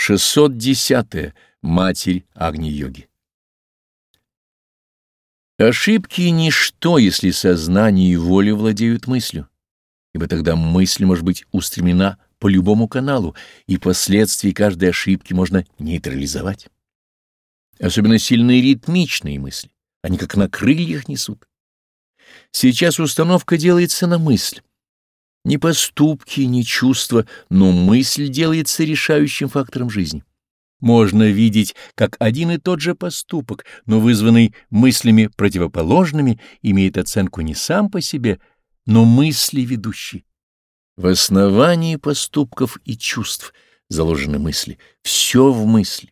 610. -е. Матерь Агни-йоги Ошибки — ничто, если сознание и воля владеют мыслью, ибо тогда мысль может быть устремлена по любому каналу, и последствия каждой ошибки можно нейтрализовать. Особенно сильные ритмичные мысли, они как на крыльях несут. Сейчас установка делается на мысль. Не поступки, не чувства, но мысль делается решающим фактором жизни. Можно видеть, как один и тот же поступок, но вызванный мыслями противоположными, имеет оценку не сам по себе, но мысли ведущие. В основании поступков и чувств заложены мысли, все в мысли.